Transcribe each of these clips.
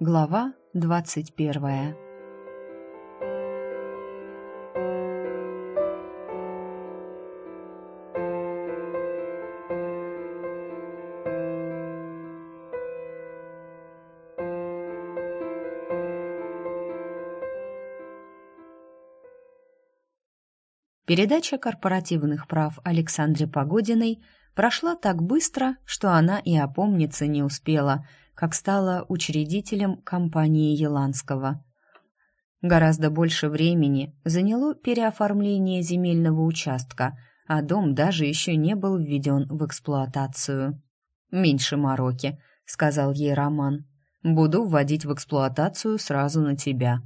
Глава двадцать первая. Передача корпоративных прав Александре Погодиной прошла так быстро, что она и опомниться не успела, как стала учредителем компании Еланского. Гораздо больше времени заняло переоформление земельного участка, а дом даже еще не был введен в эксплуатацию. «Меньше мороки», — сказал ей Роман. «Буду вводить в эксплуатацию сразу на тебя».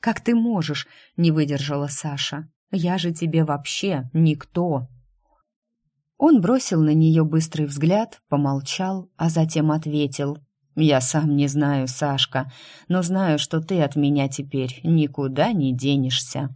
«Как ты можешь?» — не выдержала Саша. Я же тебе вообще никто!» Он бросил на нее быстрый взгляд, помолчал, а затем ответил. «Я сам не знаю, Сашка, но знаю, что ты от меня теперь никуда не денешься».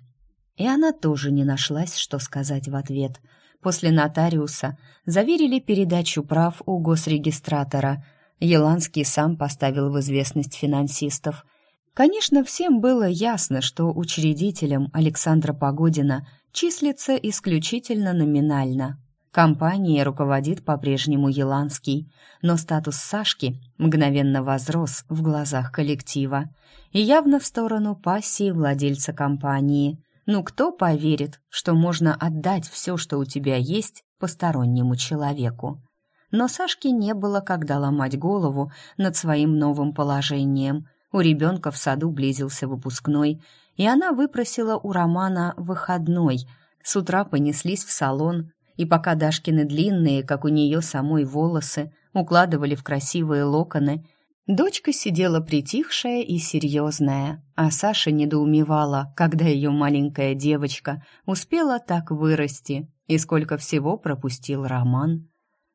И она тоже не нашлась, что сказать в ответ. После нотариуса заверили передачу прав у госрегистратора. Еланский сам поставил в известность финансистов – Конечно, всем было ясно, что учредителем Александра Погодина числится исключительно номинально. Компанией руководит по-прежнему Еланский, но статус Сашки мгновенно возрос в глазах коллектива и явно в сторону пассии владельца компании. Ну кто поверит, что можно отдать все, что у тебя есть, постороннему человеку? Но Сашке не было когда ломать голову над своим новым положением – у ребенка в саду близился выпускной, и она выпросила у Романа выходной. С утра понеслись в салон, и пока Дашкины длинные, как у нее самой волосы, укладывали в красивые локоны, дочка сидела притихшая и серьезная, а Саша недоумевала, когда ее маленькая девочка успела так вырасти и сколько всего пропустил Роман.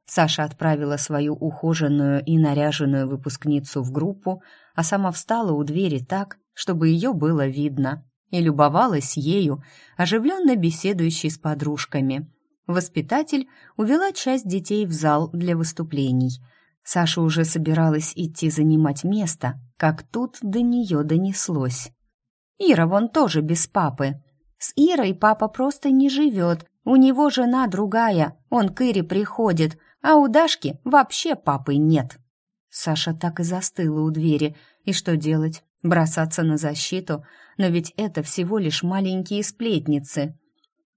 Саша отправила свою ухоженную и наряженную выпускницу в группу, а сама встала у двери так, чтобы ее было видно, и любовалась ею, оживленно беседующей с подружками. Воспитатель увела часть детей в зал для выступлений. Саша уже собиралась идти занимать место, как тут до нее донеслось. «Ира вон тоже без папы. С Ирой папа просто не живет, у него жена другая, он к Ире приходит, а у Дашки вообще папы нет». Саша так и застыла у двери. И что делать? Бросаться на защиту? Но ведь это всего лишь маленькие сплетницы.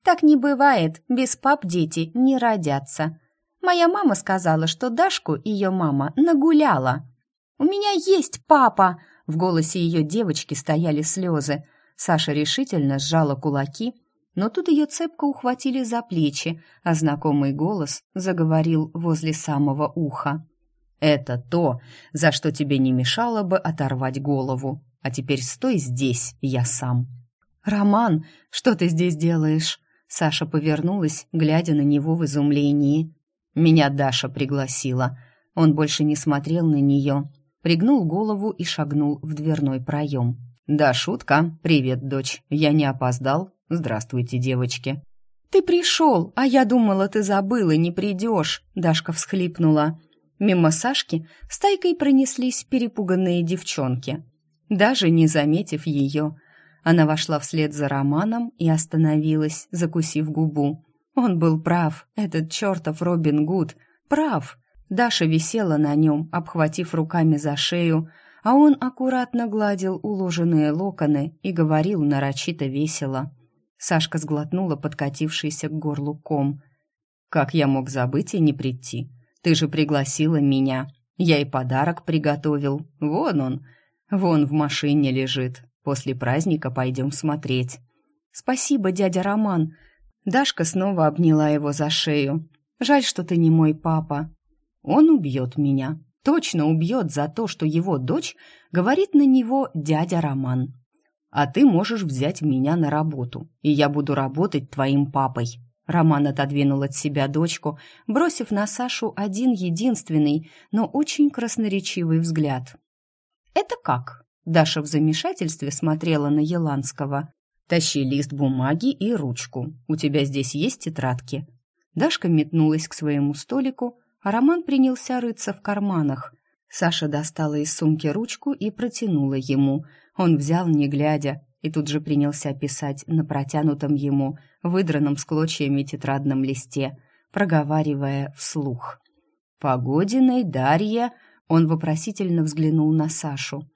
Так не бывает, без пап дети не родятся. Моя мама сказала, что Дашку ее мама нагуляла. «У меня есть папа!» В голосе ее девочки стояли слезы. Саша решительно сжала кулаки, но тут ее цепко ухватили за плечи, а знакомый голос заговорил возле самого уха. Это то, за что тебе не мешало бы оторвать голову. А теперь стой здесь, я сам. Роман, что ты здесь делаешь? Саша повернулась, глядя на него в изумлении. Меня Даша пригласила. Он больше не смотрел на нее, пригнул голову и шагнул в дверной проем. «Да, шутка. Привет, дочь. Я не опоздал. Здравствуйте, девочки». «Ты пришел, а я думала, ты забыл и не придешь», — Дашка всхлипнула. Мимо Сашки стайкой пронеслись перепуганные девчонки. Даже не заметив ее, она вошла вслед за Романом и остановилась, закусив губу. Он был прав, этот чертов Робин Гуд, прав. Даша висела на нем, обхватив руками за шею, а он аккуратно гладил уложенные локоны и говорил нарочито весело. Сашка сглотнула подкатившийся к горлу ком. «Как я мог забыть и не прийти? Ты же пригласила меня. Я и подарок приготовил. Вон он. Вон в машине лежит. После праздника пойдем смотреть. Спасибо, дядя Роман. Дашка снова обняла его за шею. Жаль, что ты не мой папа. Он убьет меня. Точно убьет за то, что его дочь говорит на него дядя Роман. А ты можешь взять меня на работу, и я буду работать твоим папой. Роман отодвинул от себя дочку, бросив на Сашу один единственный, но очень красноречивый взгляд. «Это как?» Даша в замешательстве смотрела на Еланского. «Тащи лист бумаги и ручку. У тебя здесь есть тетрадки?» Дашка метнулась к своему столику, а Роман принялся рыться в карманах. Саша достала из сумки ручку и протянула ему. Он взял, не глядя, и тут же принялся писать на протянутом ему, выдранном с клочьями тетрадном листе, проговаривая вслух. «Погодиной Дарья...» Он вопросительно взглянул на Сашу.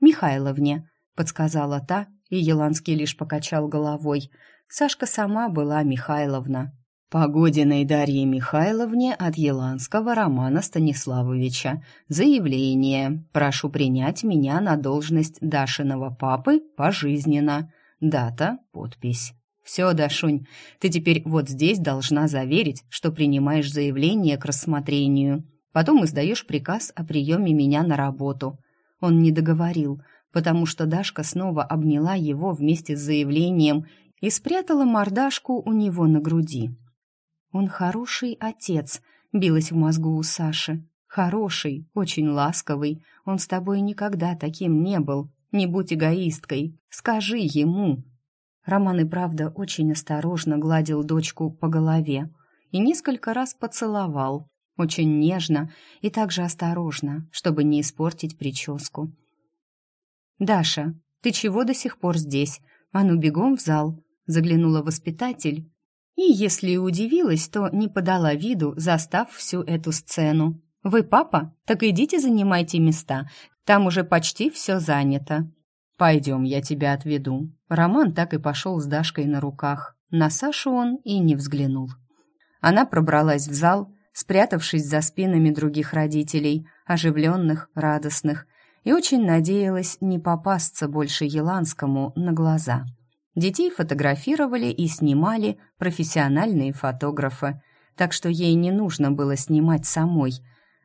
«Михайловне», — подсказала та, и Еланский лишь покачал головой. Сашка сама была Михайловна. Погодиной Дарье Михайловне от Еланского Романа Станиславовича. Заявление. Прошу принять меня на должность Дашиного папы пожизненно. Дата, подпись. Все, Дашунь, ты теперь вот здесь должна заверить, что принимаешь заявление к рассмотрению. Потом издаешь приказ о приеме меня на работу. Он не договорил, потому что Дашка снова обняла его вместе с заявлением и спрятала мордашку у него на груди. «Он хороший отец», — билась в мозгу у Саши. «Хороший, очень ласковый. Он с тобой никогда таким не был. Не будь эгоисткой. Скажи ему». Роман и правда очень осторожно гладил дочку по голове и несколько раз поцеловал, очень нежно и также осторожно, чтобы не испортить прическу. «Даша, ты чего до сих пор здесь? А ну бегом в зал!» Заглянула воспитатель и, если удивилась, то не подала виду, застав всю эту сцену. «Вы папа? Так идите занимайте места. Там уже почти все занято». «Пойдем, я тебя отведу». Роман так и пошел с Дашкой на руках. На Сашу он и не взглянул. Она пробралась в зал, спрятавшись за спинами других родителей, оживленных, радостных, и очень надеялась не попасться больше Еланскому на глаза. Детей фотографировали и снимали профессиональные фотографы, так что ей не нужно было снимать самой.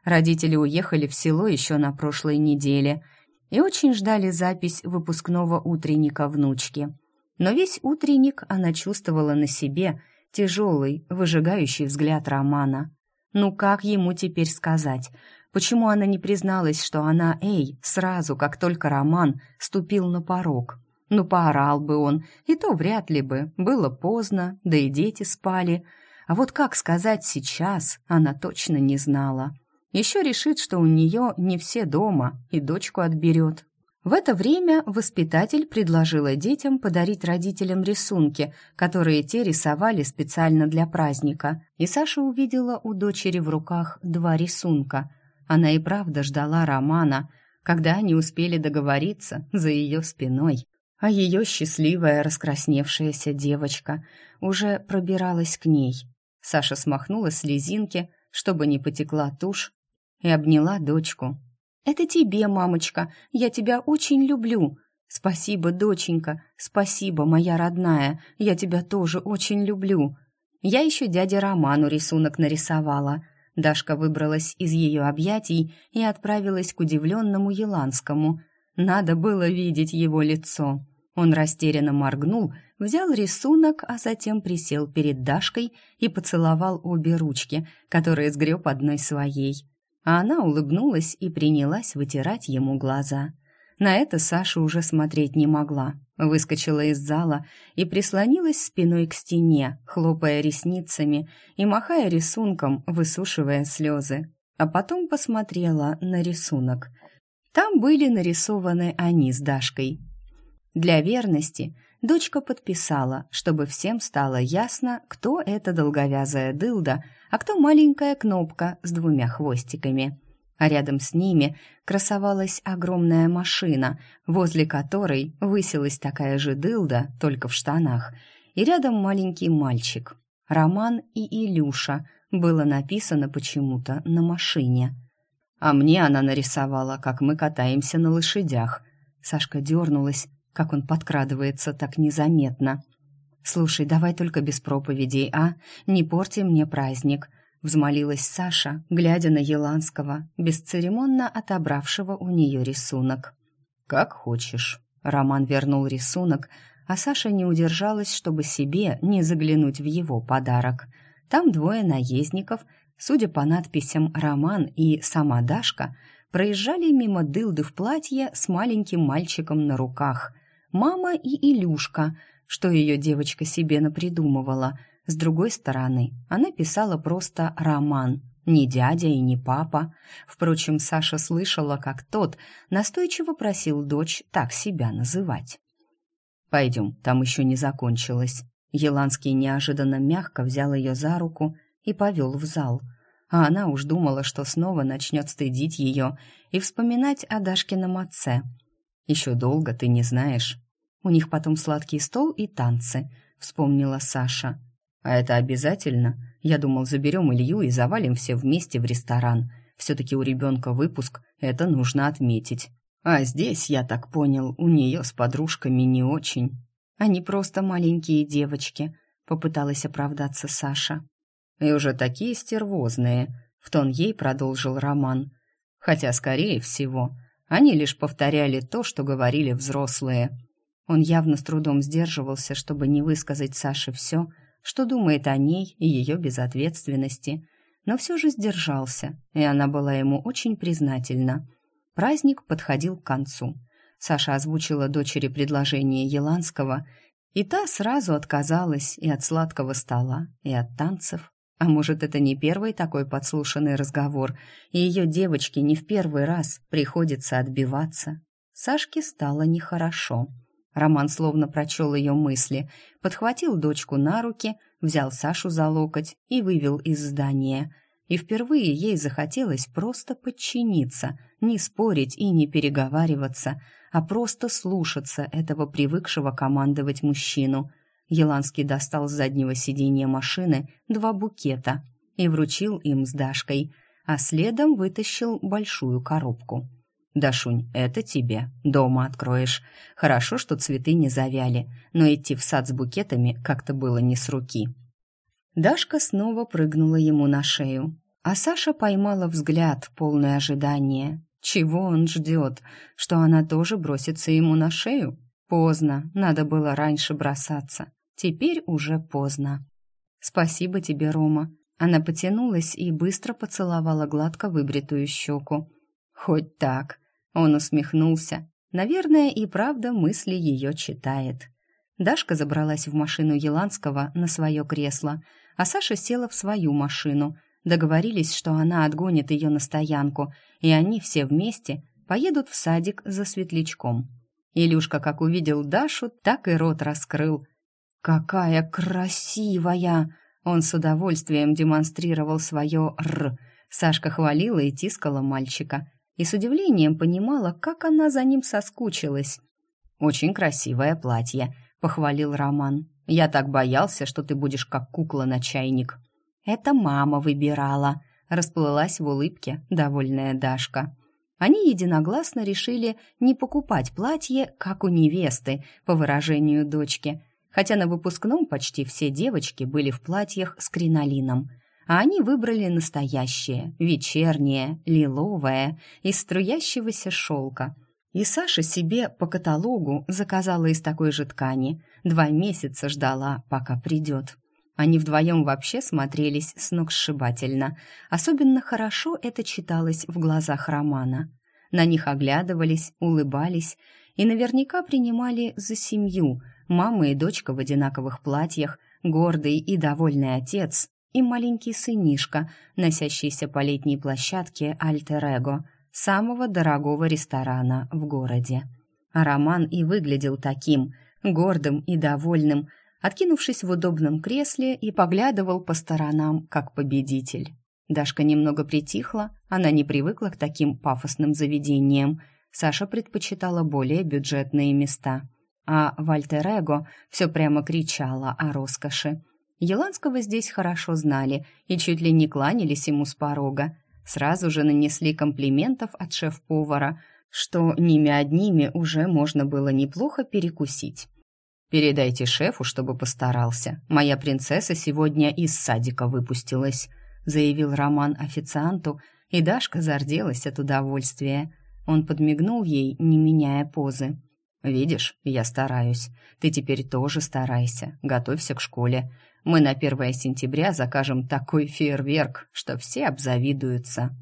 Родители уехали в село еще на прошлой неделе и очень ждали запись выпускного утренника внучки. Но весь утренник она чувствовала на себе тяжелый, выжигающий взгляд Романа. Ну как ему теперь сказать? Почему она не призналась, что она Эй, сразу, как только Роман ступил на порог? Ну, поорал бы он, и то вряд ли бы. Было поздно, да и дети спали. А вот как сказать сейчас, она точно не знала. Еще решит, что у нее не все дома, и дочку отберет. В это время воспитатель предложила детям подарить родителям рисунки, которые те рисовали специально для праздника. И Саша увидела у дочери в руках два рисунка. Она и правда ждала романа, когда они успели договориться за ее спиной а ее счастливая раскрасневшаяся девочка уже пробиралась к ней. Саша смахнула слезинки, чтобы не потекла тушь, и обняла дочку. «Это тебе, мамочка, я тебя очень люблю. Спасибо, доченька, спасибо, моя родная, я тебя тоже очень люблю. Я еще дяде Роману рисунок нарисовала». Дашка выбралась из ее объятий и отправилась к удивленному Еланскому. Надо было видеть его лицо. Он растерянно моргнул, взял рисунок, а затем присел перед Дашкой и поцеловал обе ручки, которые сгреб одной своей. А она улыбнулась и принялась вытирать ему глаза. На это Саша уже смотреть не могла. Выскочила из зала и прислонилась спиной к стене, хлопая ресницами и махая рисунком, высушивая слезы. А потом посмотрела на рисунок. Там были нарисованы они с Дашкой, для верности дочка подписала, чтобы всем стало ясно, кто эта долговязая дылда, а кто маленькая кнопка с двумя хвостиками. А рядом с ними красовалась огромная машина, возле которой высилась такая же дылда, только в штанах, и рядом маленький мальчик. Роман и Илюша было написано почему-то на машине. А мне она нарисовала, как мы катаемся на лошадях. Сашка дернулась, как он подкрадывается так незаметно. «Слушай, давай только без проповедей, а? Не порти мне праздник», — взмолилась Саша, глядя на Еланского, бесцеремонно отобравшего у нее рисунок. «Как хочешь». Роман вернул рисунок, а Саша не удержалась, чтобы себе не заглянуть в его подарок. Там двое наездников, судя по надписям «Роман» и «Сама Дашка», проезжали мимо дылды в платье с маленьким мальчиком на руках мама и Илюшка, что ее девочка себе напридумывала. С другой стороны, она писала просто роман, ни дядя и ни папа. Впрочем, Саша слышала, как тот настойчиво просил дочь так себя называть. «Пойдем, там еще не закончилось». Еланский неожиданно мягко взял ее за руку и повел в зал, а она уж думала, что снова начнет стыдить ее и вспоминать о Дашкином отце. «Еще долго ты не знаешь. У них потом сладкий стол и танцы», — вспомнила Саша. «А это обязательно? Я думал, заберем Илью и завалим все вместе в ресторан. Все-таки у ребенка выпуск, это нужно отметить. А здесь, я так понял, у нее с подружками не очень. Они просто маленькие девочки», — попыталась оправдаться Саша. «И уже такие стервозные», — в тон ей продолжил Роман. «Хотя, скорее всего, они лишь повторяли то, что говорили взрослые». Он явно с трудом сдерживался, чтобы не высказать Саше все, что думает о ней и ее безответственности, но все же сдержался, и она была ему очень признательна. Праздник подходил к концу. Саша озвучила дочери предложение Еланского, и та сразу отказалась и от сладкого стола, и от танцев. А может, это не первый такой подслушанный разговор, и ее девочке не в первый раз приходится отбиваться. Сашке стало нехорошо. Роман словно прочел ее мысли, подхватил дочку на руки, взял Сашу за локоть и вывел из здания. И впервые ей захотелось просто подчиниться, не спорить и не переговариваться, а просто слушаться этого привыкшего командовать мужчину. Еланский достал с заднего сиденья машины два букета и вручил им с Дашкой, а следом вытащил большую коробку — «Дашунь, это тебе. Дома откроешь. Хорошо, что цветы не завяли, но идти в сад с букетами как-то было не с руки». Дашка снова прыгнула ему на шею, а Саша поймала взгляд, полный ожидания. Чего он ждет? Что она тоже бросится ему на шею? Поздно, надо было раньше бросаться. Теперь уже поздно. «Спасибо тебе, Рома». Она потянулась и быстро поцеловала гладко выбритую щеку. «Хоть так», он усмехнулся. Наверное, и правда мысли ее читает. Дашка забралась в машину Еланского на свое кресло, а Саша села в свою машину. Договорились, что она отгонит ее на стоянку, и они все вместе поедут в садик за светлячком. Илюшка, как увидел Дашу, так и рот раскрыл. «Какая красивая!» Он с удовольствием демонстрировал свое «р». Сашка хвалила и тискала мальчика и с удивлением понимала, как она за ним соскучилась. «Очень красивое платье», — похвалил Роман. «Я так боялся, что ты будешь как кукла на чайник». «Это мама выбирала», — расплылась в улыбке довольная Дашка. Они единогласно решили не покупать платье, как у невесты, по выражению дочки, хотя на выпускном почти все девочки были в платьях с кринолином — а они выбрали настоящее, вечернее, лиловое, из струящегося шелка. И Саша себе по каталогу заказала из такой же ткани. Два месяца ждала, пока придет. Они вдвоем вообще смотрелись сногсшибательно. Особенно хорошо это читалось в глазах Романа. На них оглядывались, улыбались и наверняка принимали за семью. Мама и дочка в одинаковых платьях, гордый и довольный отец, и маленький сынишка, носящийся по летней площадке Альтер-Эго, самого дорогого ресторана в городе. Роман и выглядел таким, гордым и довольным, откинувшись в удобном кресле и поглядывал по сторонам, как победитель. Дашка немного притихла, она не привыкла к таким пафосным заведениям. Саша предпочитала более бюджетные места. А в Альтер-Эго все прямо кричала о роскоши. Еланского здесь хорошо знали и чуть ли не кланялись ему с порога. Сразу же нанесли комплиментов от шеф-повара, что ними одними уже можно было неплохо перекусить. «Передайте шефу, чтобы постарался. Моя принцесса сегодня из садика выпустилась», заявил Роман официанту, и Дашка зарделась от удовольствия. Он подмигнул ей, не меняя позы. «Видишь, я стараюсь. Ты теперь тоже старайся. Готовься к школе. Мы на 1 сентября закажем такой фейерверк, что все обзавидуются».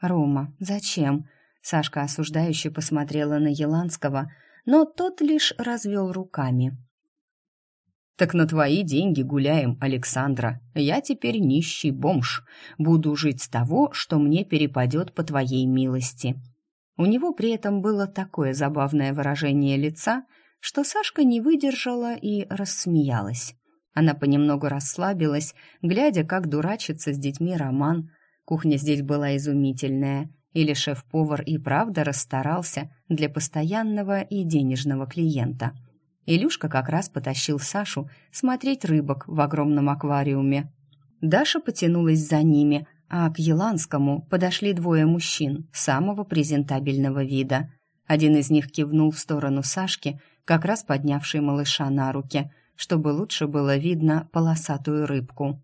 «Рома, зачем?» Сашка осуждающе посмотрела на Еланского, но тот лишь развел руками. «Так на твои деньги гуляем, Александра. Я теперь нищий бомж. Буду жить с того, что мне перепадет по твоей милости». У него при этом было такое забавное выражение лица, что Сашка не выдержала и рассмеялась. Она понемногу расслабилась, глядя, как дурачится с детьми Роман. Кухня здесь была изумительная, или шеф-повар и правда расстарался для постоянного и денежного клиента. Илюшка как раз потащил Сашу смотреть рыбок в огромном аквариуме. Даша потянулась за ними, а к Еланскому подошли двое мужчин самого презентабельного вида. Один из них кивнул в сторону Сашки, как раз поднявшей малыша на руки, чтобы лучше было видно полосатую рыбку.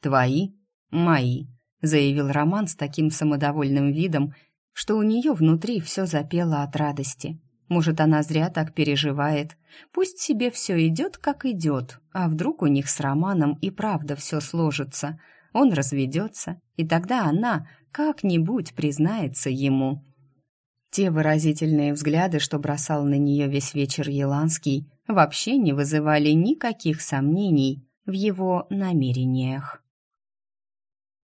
«Твои? Мои», — заявил Роман с таким самодовольным видом, что у нее внутри все запело от радости. Может, она зря так переживает. Пусть себе все идет, как идет, а вдруг у них с Романом и правда все сложится. Он разведется, и тогда она как-нибудь признается ему. Те выразительные взгляды, что бросал на нее весь вечер Еланский, вообще не вызывали никаких сомнений в его намерениях.